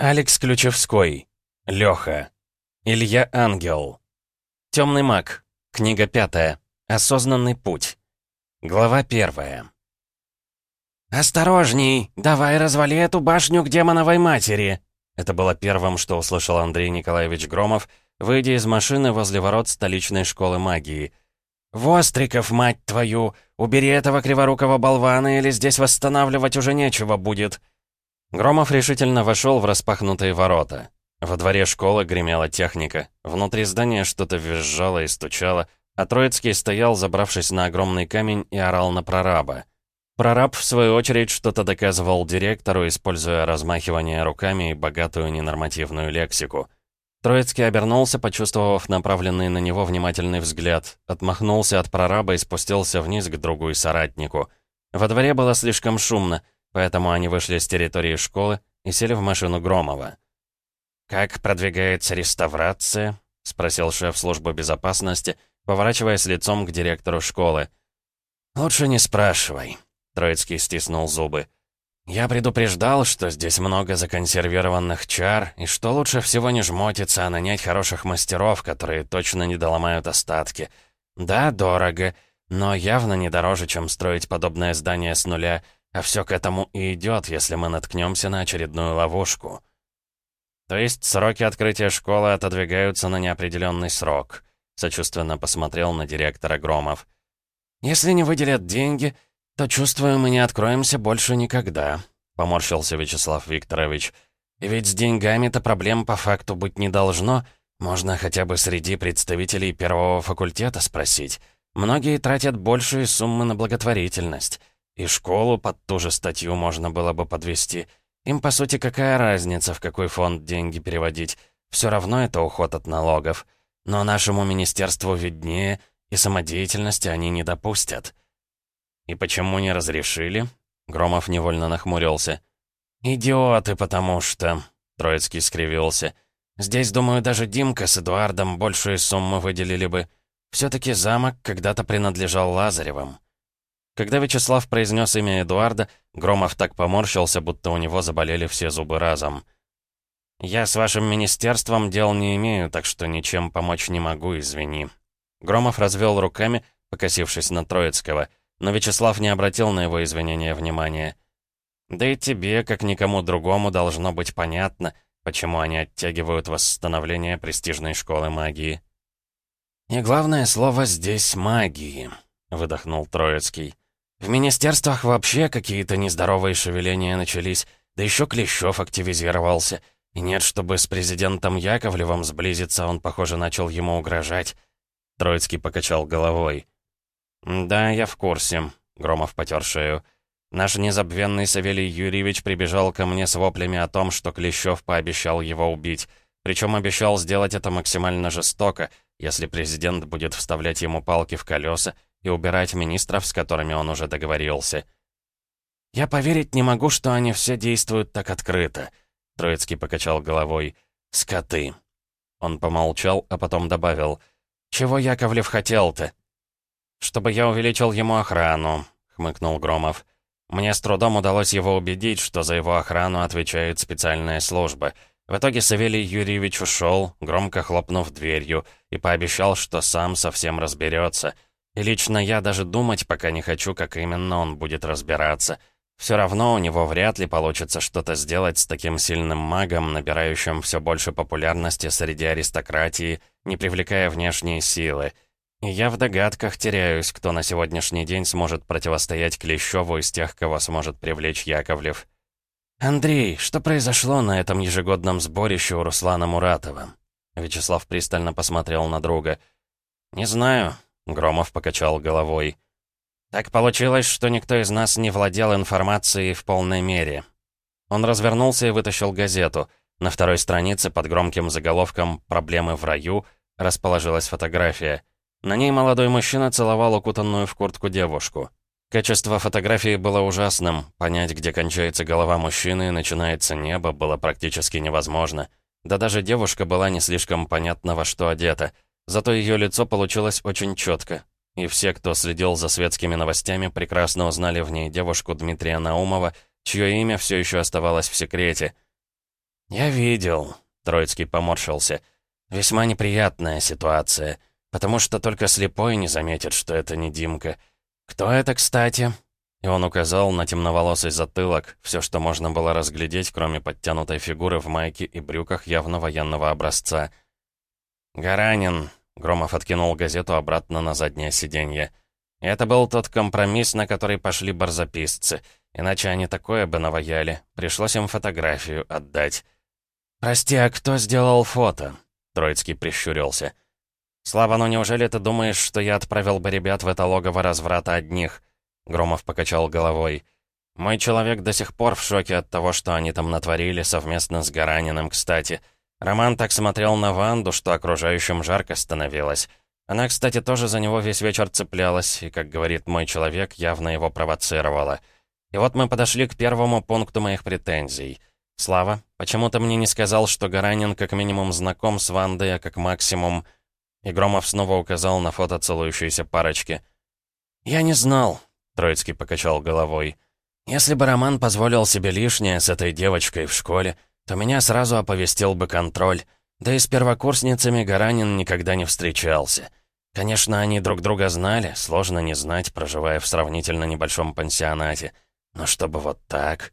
Алекс Ключевской. Лёха. Илья Ангел. Темный маг. Книга пятая. Осознанный путь. Глава первая. «Осторожней! Давай развали эту башню к демоновой матери!» Это было первым, что услышал Андрей Николаевич Громов, выйдя из машины возле ворот столичной школы магии. «Востриков, мать твою! Убери этого криворукого болвана, или здесь восстанавливать уже нечего будет!» Громов решительно вошел в распахнутые ворота. Во дворе школы гремела техника. Внутри здания что-то визжало и стучало, а Троицкий стоял, забравшись на огромный камень, и орал на прораба. Прораб, в свою очередь, что-то доказывал директору, используя размахивание руками и богатую ненормативную лексику. Троицкий обернулся, почувствовав направленный на него внимательный взгляд, отмахнулся от прораба и спустился вниз к другу и соратнику. Во дворе было слишком шумно, поэтому они вышли с территории школы и сели в машину Громова. «Как продвигается реставрация?» — спросил шеф службы безопасности, поворачиваясь лицом к директору школы. «Лучше не спрашивай», Троицкий стиснул зубы. «Я предупреждал, что здесь много законсервированных чар, и что лучше всего не жмотиться, а нанять хороших мастеров, которые точно не доломают остатки. Да, дорого, но явно не дороже, чем строить подобное здание с нуля, а все к этому и идет, если мы наткнемся на очередную ловушку». «То есть сроки открытия школы отодвигаются на неопределенный срок», сочувственно посмотрел на директора Громов. «Если не выделят деньги...» «То, чувствую, мы не откроемся больше никогда», — поморщился Вячеслав Викторович. «И ведь с деньгами-то проблем по факту быть не должно. Можно хотя бы среди представителей первого факультета спросить. Многие тратят большие суммы на благотворительность. И школу под ту же статью можно было бы подвести. Им, по сути, какая разница, в какой фонд деньги переводить? Все равно это уход от налогов. Но нашему министерству виднее, и самодеятельности они не допустят». «И почему не разрешили?» Громов невольно нахмурился. «Идиоты, потому что...» Троицкий скривился. «Здесь, думаю, даже Димка с Эдуардом большие суммы выделили бы. Все-таки замок когда-то принадлежал Лазаревым». Когда Вячеслав произнес имя Эдуарда, Громов так поморщился, будто у него заболели все зубы разом. «Я с вашим министерством дел не имею, так что ничем помочь не могу, извини». Громов развел руками, покосившись на Троицкого. Но Вячеслав не обратил на его извинения внимания. «Да и тебе, как никому другому, должно быть понятно, почему они оттягивают восстановление престижной школы магии». «И главное слово здесь магии», — выдохнул Троицкий. «В министерствах вообще какие-то нездоровые шевеления начались, да еще Клещев активизировался. И нет, чтобы с президентом Яковлевым сблизиться, он, похоже, начал ему угрожать». Троицкий покачал головой. «Да, я в курсе», — Громов потер шею. «Наш незабвенный Савелий Юрьевич прибежал ко мне с воплями о том, что Клещев пообещал его убить. Причем обещал сделать это максимально жестоко, если президент будет вставлять ему палки в колеса и убирать министров, с которыми он уже договорился». «Я поверить не могу, что они все действуют так открыто», — Троицкий покачал головой. «Скоты». Он помолчал, а потом добавил. «Чего Яковлев хотел-то?» «Чтобы я увеличил ему охрану», — хмыкнул Громов. «Мне с трудом удалось его убедить, что за его охрану отвечает специальная служба. В итоге Савелий Юрьевич ушел, громко хлопнув дверью, и пообещал, что сам совсем разберется. И лично я даже думать пока не хочу, как именно он будет разбираться. Все равно у него вряд ли получится что-то сделать с таким сильным магом, набирающим все больше популярности среди аристократии, не привлекая внешние силы». Я в догадках теряюсь, кто на сегодняшний день сможет противостоять Клещеву из тех, кого сможет привлечь Яковлев. «Андрей, что произошло на этом ежегодном сборище у Руслана Муратова?» Вячеслав пристально посмотрел на друга. «Не знаю», — Громов покачал головой. «Так получилось, что никто из нас не владел информацией в полной мере». Он развернулся и вытащил газету. На второй странице под громким заголовком «Проблемы в раю» расположилась фотография — на ней молодой мужчина целовал укутанную в куртку девушку. Качество фотографии было ужасным. Понять, где кончается голова мужчины и начинается небо, было практически невозможно. Да даже девушка была не слишком понятна, во что одета. Зато ее лицо получилось очень четко. И все, кто следил за светскими новостями, прекрасно узнали в ней девушку Дмитрия Наумова, чье имя все еще оставалось в секрете. «Я видел», — Троицкий поморщился. «Весьма неприятная ситуация, потому что только слепой не заметит, что это не Димка. Кто это, кстати?» И он указал на темноволосый затылок, все, что можно было разглядеть, кроме подтянутой фигуры в майке и брюках явно военного образца. «Гаранин», — Громов откинул газету обратно на заднее сиденье. «Это был тот компромисс, на который пошли барзаписцы, иначе они такое бы наваяли. Пришлось им фотографию отдать». «Прости, а кто сделал фото?» Троицкий прищурился. «Слава, ну неужели ты думаешь, что я отправил бы ребят в это логово разврата одних?» Громов покачал головой. «Мой человек до сих пор в шоке от того, что они там натворили совместно с Гараниным, кстати. Роман так смотрел на Ванду, что окружающим жарко становилось. Она, кстати, тоже за него весь вечер цеплялась, и, как говорит мой человек, явно его провоцировала. И вот мы подошли к первому пункту моих претензий. Слава, почему ты мне не сказал, что Гаранин как минимум знаком с Вандой, а как максимум...» И Громов снова указал на фото целующейся парочки. «Я не знал», — Троицкий покачал головой. «Если бы Роман позволил себе лишнее с этой девочкой в школе, то меня сразу оповестил бы контроль. Да и с первокурсницами Гаранин никогда не встречался. Конечно, они друг друга знали, сложно не знать, проживая в сравнительно небольшом пансионате. Но чтобы вот так...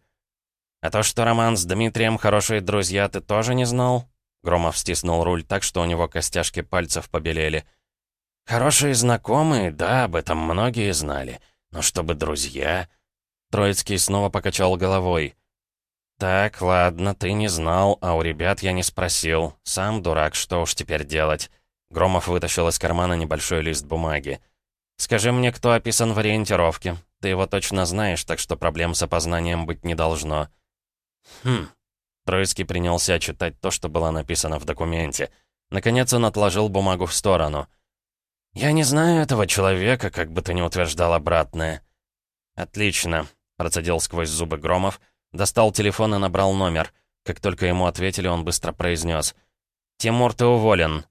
«А то, что Роман с Дмитрием хорошие друзья, ты тоже не знал?» Громов стиснул руль так, что у него костяшки пальцев побелели. «Хорошие знакомые, да, об этом многие знали. Но чтобы друзья...» Троицкий снова покачал головой. «Так, ладно, ты не знал, а у ребят я не спросил. Сам дурак, что уж теперь делать?» Громов вытащил из кармана небольшой лист бумаги. «Скажи мне, кто описан в ориентировке. Ты его точно знаешь, так что проблем с опознанием быть не должно». «Хм». Троицкий принялся читать то, что было написано в документе. Наконец он отложил бумагу в сторону. «Я не знаю этого человека, как бы ты ни утверждал обратное». «Отлично», — процедил сквозь зубы Громов, достал телефон и набрал номер. Как только ему ответили, он быстро произнес. «Тимур, ты уволен».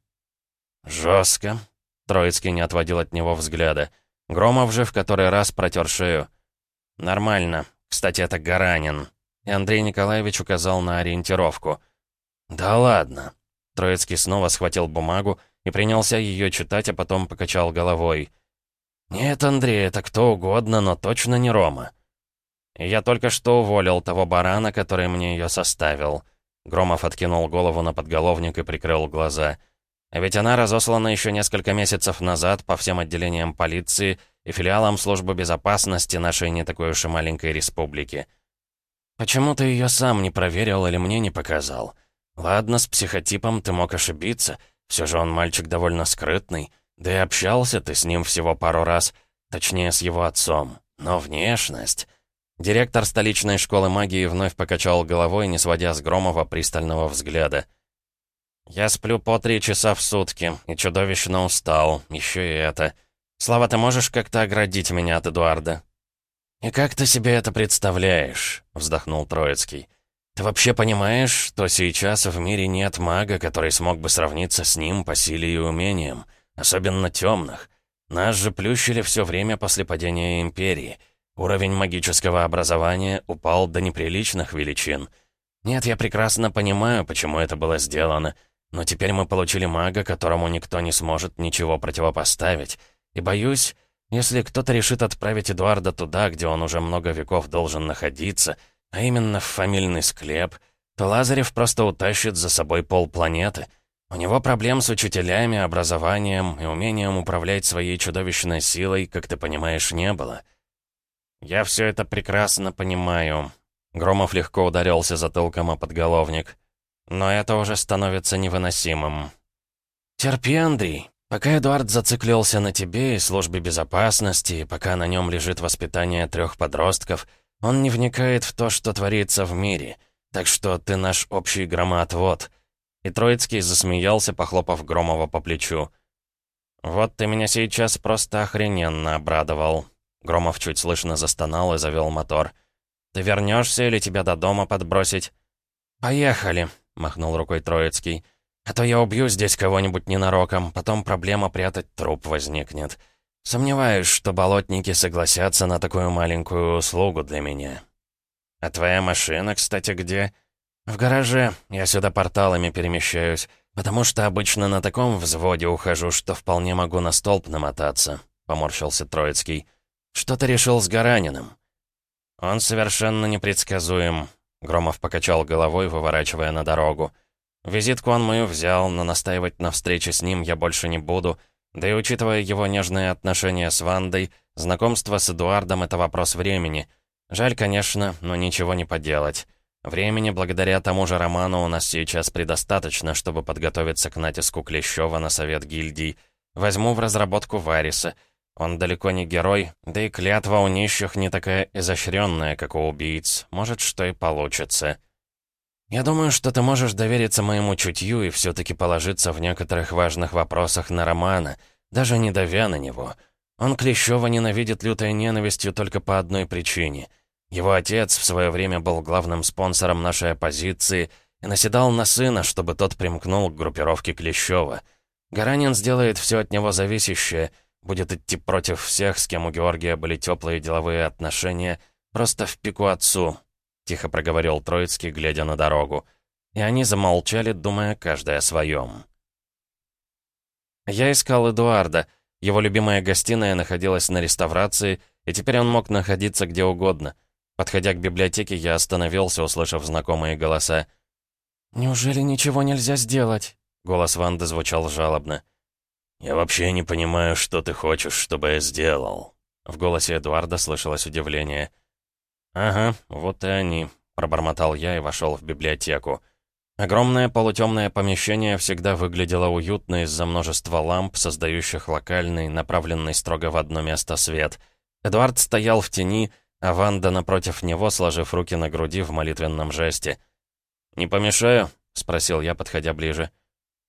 «Жестко». Троицкий не отводил от него взгляда. Громов же в который раз протер шею. «Нормально. Кстати, это Гаранин. И Андрей Николаевич указал на ориентировку. «Да ладно». Троицкий снова схватил бумагу и принялся ее читать, а потом покачал головой. «Нет, Андрей, это кто угодно, но точно не Рома». «Я только что уволил того барана, который мне ее составил». Громов откинул голову на подголовник и прикрыл глаза. «А ведь она разослана еще несколько месяцев назад по всем отделениям полиции и филиалам службы безопасности нашей не такой уж и маленькой республики». «Почему ты ее сам не проверил или мне не показал? Ладно, с психотипом ты мог ошибиться. Все же он мальчик довольно скрытный. Да и общался ты с ним всего пару раз. Точнее, с его отцом. Но внешность...» Директор столичной школы магии вновь покачал головой, не сводя с Громова пристального взгляда. «Я сплю по три часа в сутки и чудовищно устал. Еще и это. Слава, ты можешь как-то оградить меня от Эдуарда?» «И как ты себе это представляешь?» — вздохнул Троицкий. «Ты вообще понимаешь, что сейчас в мире нет мага, который смог бы сравниться с ним по силе и умениям, особенно темных? Нас же плющили все время после падения Империи. Уровень магического образования упал до неприличных величин. Нет, я прекрасно понимаю, почему это было сделано, но теперь мы получили мага, которому никто не сможет ничего противопоставить. И боюсь, если кто-то решит отправить Эдуарда туда, где он уже много веков должен находиться, а именно в фамильный склеп, то Лазарев просто утащит за собой полпланеты. У него проблем с учителями, образованием и умением управлять своей чудовищной силой, как ты понимаешь, не было. «Я все это прекрасно понимаю». Громов легко ударился затылком о подголовник. «Но это уже становится невыносимым». «Терпи, Андрей. Пока Эдуард зациклился на тебе и службе безопасности, и пока на нем лежит воспитание трех подростков, он не вникает в то, что творится в мире. Так что ты наш общий громоотвод». И Троицкий засмеялся, похлопав Громова по плечу. «Вот ты меня сейчас просто охрененно обрадовал». Громов чуть слышно застонал и завел мотор. «Ты вернешься или тебя до дома подбросить?» «Поехали», — махнул рукой Троицкий. А то я убью здесь кого-нибудь ненароком, потом проблема прятать труп возникнет. Сомневаюсь, что болотники согласятся на такую маленькую услугу для меня. А твоя машина, кстати, где? «В гараже. Я сюда порталами перемещаюсь, потому что обычно на таком взводе ухожу, что вполне могу на столб намотаться», — поморщился Троицкий. «Что ты решил с Гараниным?» «Он совершенно непредсказуем», — Громов покачал головой, выворачивая на дорогу. «Визитку он мою взял, но настаивать на встрече с ним я больше не буду, да и учитывая его нежные отношения с Вандой, знакомство с Эдуардом — это вопрос времени. Жаль, конечно, но ничего не поделать. Времени, благодаря тому же роману, у нас сейчас предостаточно, чтобы подготовиться к натиску Клещева на совет гильдий. Возьму в разработку Вариса. Он далеко не герой, да и клятва у нищих не такая изощренная, как у убийц. Может, что и получится. Я думаю, что ты можешь довериться моему чутью и все-таки положиться в некоторых важных вопросах на Романа, даже не давя на него. Он Клещева ненавидит лютой ненавистью только по одной причине — его отец в свое время был главным спонсором нашей оппозиции и наседал на сына, чтобы тот примкнул к группировке Клещева. Гаранин сделает все от него зависящее, будет идти против всех, с кем у Георгия были теплые деловые отношения, просто в пику отцу, — тихо проговорил Троицкий, глядя на дорогу. И они замолчали, думая каждый о своем. Я искал Эдуарда. Его любимая гостиная находилась на реставрации, и теперь он мог находиться где угодно — Подходя к библиотеке, я остановился, услышав знакомые голоса. «Неужели ничего нельзя сделать?» Голос Ванды звучал жалобно. «Я вообще не понимаю, что ты хочешь, чтобы я сделал». В голосе Эдуарда слышалось удивление. «Ага, вот и они», — пробормотал я и вошел в библиотеку. Огромное полутемное помещение всегда выглядело уютно из-за множества ламп, создающих локальный, направленный строго в одно место свет. Эдуард стоял в тени, — а Ванда напротив него, сложив руки на груди в молитвенном жесте. «Не помешаю?» — спросил я, подходя ближе.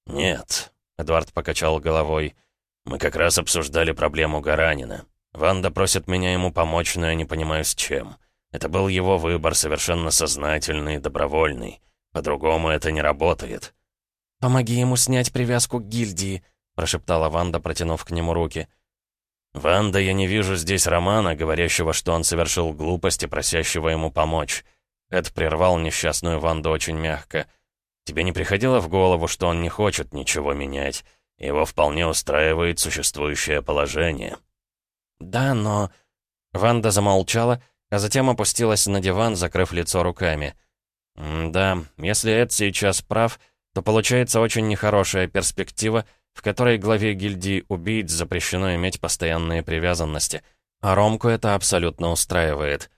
«Нет», — Эдуард покачал головой. «Мы как раз обсуждали проблему Гаранина. Ванда просит меня ему помочь, но я не понимаю, с чем. Это был его выбор, совершенно сознательный, добровольный. По-другому это не работает». «Помоги ему снять привязку к гильдии», — прошептала Ванда, протянув к нему руки. «Ванда, я не вижу здесь Романа, говорящего, что он совершил глупость и просящего ему помочь». Эд прервал несчастную Ванду очень мягко. «Тебе не приходило в голову, что он не хочет ничего менять? Его вполне устраивает существующее положение». «Да, но...» Ванда замолчала, а затем опустилась на диван, закрыв лицо руками. «Да, если Эд сейчас прав, то получается очень нехорошая перспектива, в которой главе гильдии убийц запрещено иметь постоянные привязанности. А Ромку это абсолютно устраивает.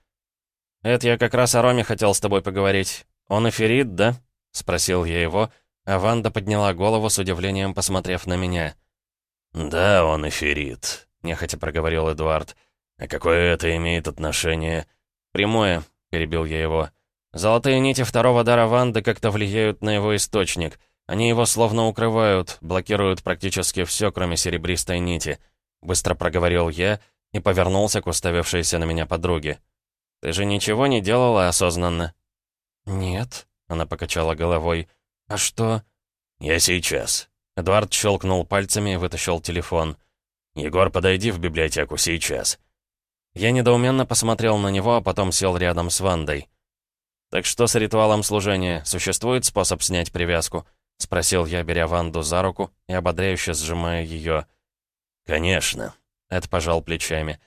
«Это я как раз о Роме хотел с тобой поговорить. Он эфирит, да?» — спросил я его, а Ванда подняла голову с удивлением, посмотрев на меня. «Да, он эфирит», — нехотя проговорил Эдуард. «А какое это имеет отношение?» «Прямое», — перебил я его. «Золотые нити второго дара Ванды как-то влияют на его источник. Они его словно укрывают, блокируют практически все, кроме серебристой нити. Быстро проговорил я и повернулся к уставившейся на меня подруге. «Ты же ничего не делала осознанно?» «Нет», — она покачала головой. «А что?» «Я сейчас». Эдуард щелкнул пальцами и вытащил телефон. «Егор, подойди в библиотеку сейчас». Я недоуменно посмотрел на него, а потом сел рядом с Вандой. «Так что с ритуалом служения? Существует способ снять привязку?» — спросил я, беря Ванду за руку и ободряюще сжимая ее. «Конечно», — Эд пожал плечами.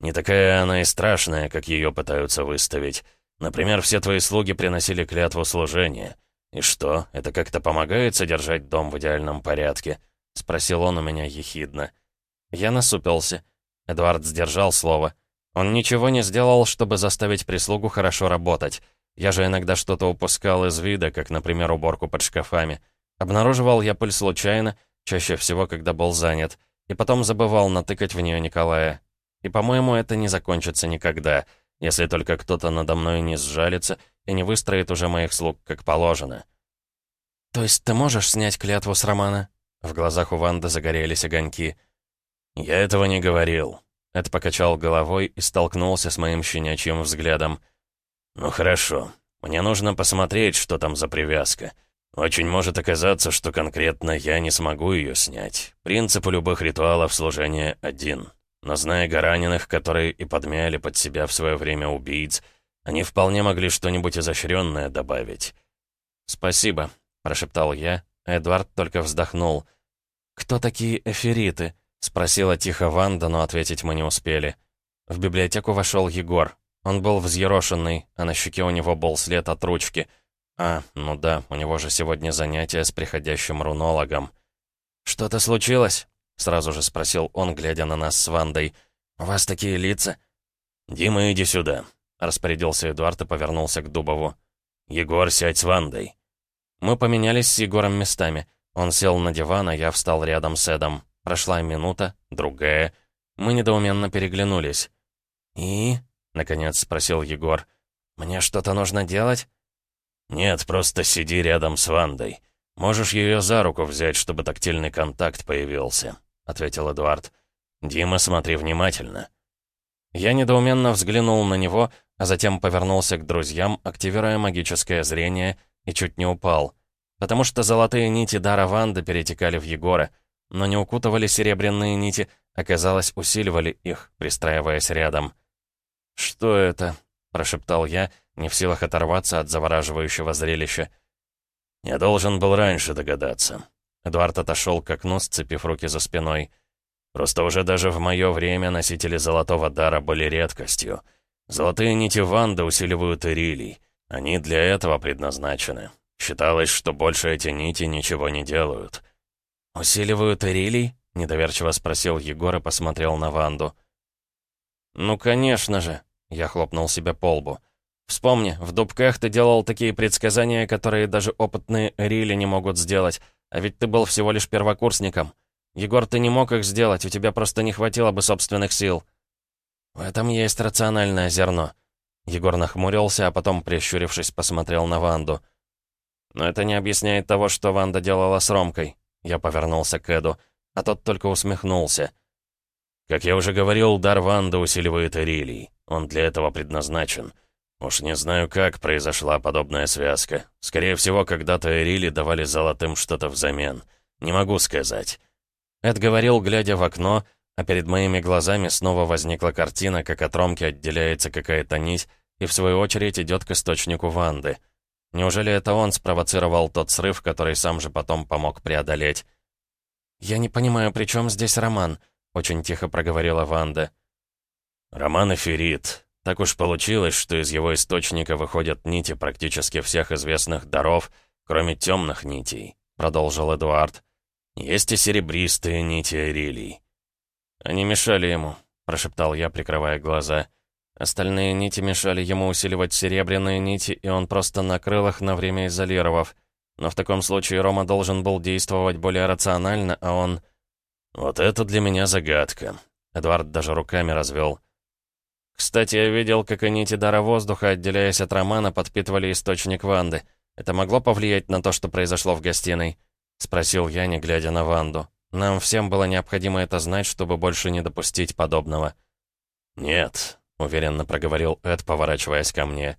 «Не такая она и страшная, как ее пытаются выставить. Например, все твои слуги приносили клятву служения. И что, это как-то помогает содержать дом в идеальном порядке?» — спросил он у меня ехидно. Я насупился. Эдуард сдержал слово. Он ничего не сделал, чтобы заставить прислугу хорошо работать. Я же иногда что-то упускал из вида, как, например, уборку под шкафами. Обнаруживал я пыль случайно, чаще всего, когда был занят, и потом забывал натыкать в нее Николая. И, по-моему, это не закончится никогда, если только кто-то надо мной не сжалится и не выстроит уже моих слуг как положено. «То есть ты можешь снять клятву с Романа?» В глазах у Ванды загорелись огоньки. «Я этого не говорил». Эд покачал головой и столкнулся с моим щенячьим взглядом. «Ну хорошо. Мне нужно посмотреть, что там за привязка. Очень может оказаться, что конкретно я не смогу ее снять. Принцип у любых ритуалов служения один. Но зная Гараниных, которые и подмяли под себя в свое время убийц, они вполне могли что-нибудь изощренное добавить. «Спасибо», — прошептал я. Эдвард только вздохнул. «Кто такие эфириты?» — спросила тихо Ванда, но ответить мы не успели. В библиотеку вошел Егор. Он был взъерошенный, а на щеке у него был след от ручки. А, ну да, у него же сегодня занятие с приходящим рунологом. «Что-то случилось?» — сразу же спросил он, глядя на нас с Вандой. «У вас такие лица?» «Дима, иди сюда», — распорядился Эдуард и повернулся к Дубову. «Егор, сядь с Вандой». Мы поменялись с Егором местами. Он сел на диван, а я встал рядом с Эдом. Прошла минута, другая. Мы недоуменно переглянулись. «И?» — наконец спросил Егор. «Мне что-то нужно делать?» «Нет, просто сиди рядом с Вандой. Можешь ее за руку взять, чтобы тактильный контакт появился», — ответил Эдуард. «Дима, смотри внимательно». Я недоуменно взглянул на него, а затем повернулся к друзьям, активируя магическое зрение, и чуть не упал. Потому что золотые нити дара Ванды перетекали в Егора, но не укутывали серебряные нити, оказалось, усиливали их, пристраиваясь рядом. «Что это?» — прошептал я, не в силах оторваться от завораживающего зрелища. «Я должен был раньше догадаться». Эдуард отошел к окну, сцепив руки за спиной. «Просто уже даже в мое время носители золотого дара были редкостью. Золотые нити Ванды усиливают Ирилий. Они для этого предназначены. Считалось, что больше эти нити ничего не делают». «Усиливают Ирилий?» — недоверчиво спросил Егор и посмотрел на Ванду. «Ну, конечно же», — я хлопнул себя по лбу. «Вспомни, в дубках ты делал такие предсказания, которые даже опытные Рили не могут сделать, а ведь ты был всего лишь первокурсником. Егор, ты не мог их сделать, у тебя просто не хватило бы собственных сил». «В этом есть рациональное зерно». Егор нахмурился, а потом, прищурившись, посмотрел на Ванду. «Но это не объясняет того, что Ванда делала с Ромкой». Я повернулся к Эду, а тот только усмехнулся. «Как я уже говорил, дар Ванды усиливает Ирилий. Он для этого предназначен». Уж не знаю, как произошла подобная связка. Скорее всего, когда-то Эрили давали золотым что-то взамен. Не могу сказать. Эд говорил, глядя в окно, а перед моими глазами снова возникла картина, как от Ромки отделяется какая-то нить, и в свою очередь идет к источнику Ванды. Неужели это он спровоцировал тот срыв, который сам же потом помог преодолеть? «Я не понимаю, при чем здесь Роман?» — очень тихо проговорила Ванда. «Роман Эфирит», так уж получилось, что из его источника выходят нити практически всех известных даров, кроме темных нитей», — продолжил Эдуард. «Есть и серебристые нити Эрилий». «Они мешали ему», — прошептал я, прикрывая глаза. Остальные нити мешали ему усиливать серебряные нити, и он просто накрыл их на время изолировав. Но в таком случае Рома должен был действовать более рационально, а он... «Вот это для меня загадка», — Эдуард даже руками развел. Кстати, я видел, как и нити дара воздуха, отделяясь от Романа, подпитывали источник Ванды. Это могло повлиять на то, что произошло в гостиной? Спросил я, не глядя на Ванду. Нам всем было необходимо это знать, чтобы больше не допустить подобного. «Нет», — уверенно проговорил Эд, поворачиваясь ко мне.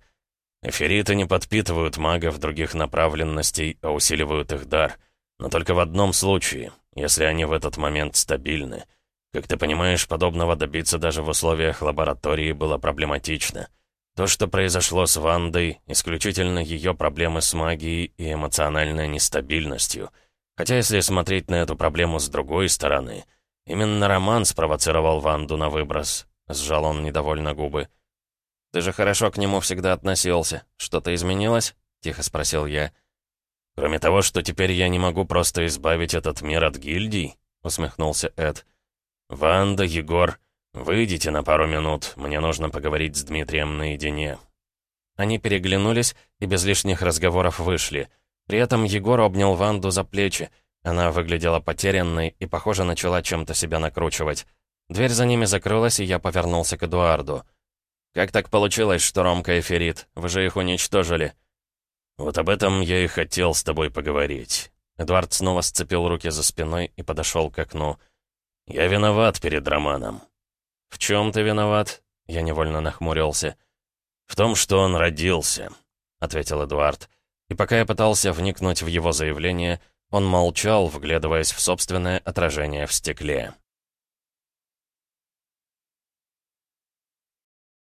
«Эфириты не подпитывают магов других направленностей, а усиливают их дар. Но только в одном случае, если они в этот момент стабильны». Как ты понимаешь, подобного добиться даже в условиях лаборатории было проблематично. То, что произошло с Вандой, исключительно ее проблемы с магией и эмоциональной нестабильностью. Хотя если смотреть на эту проблему с другой стороны, именно Роман спровоцировал Ванду на выброс. Сжал он недовольно губы. «Ты же хорошо к нему всегда относился. Что-то изменилось?» — тихо спросил я. «Кроме того, что теперь я не могу просто избавить этот мир от гильдий», — усмехнулся Эд. «Ванда, Егор, выйдите на пару минут, мне нужно поговорить с Дмитрием наедине». Они переглянулись и без лишних разговоров вышли. При этом Егор обнял Ванду за плечи. Она выглядела потерянной и, похоже, начала чем-то себя накручивать. Дверь за ними закрылась, и я повернулся к Эдуарду. «Как так получилось, что Ромка эфирит? Вы же их уничтожили». «Вот об этом я и хотел с тобой поговорить». Эдуард снова сцепил руки за спиной и подошел к окну. «Я виноват перед Романом». «В чем ты виноват?» Я невольно нахмурился. «В том, что он родился», — ответил Эдуард. И пока я пытался вникнуть в его заявление, он молчал, вглядываясь в собственное отражение в стекле.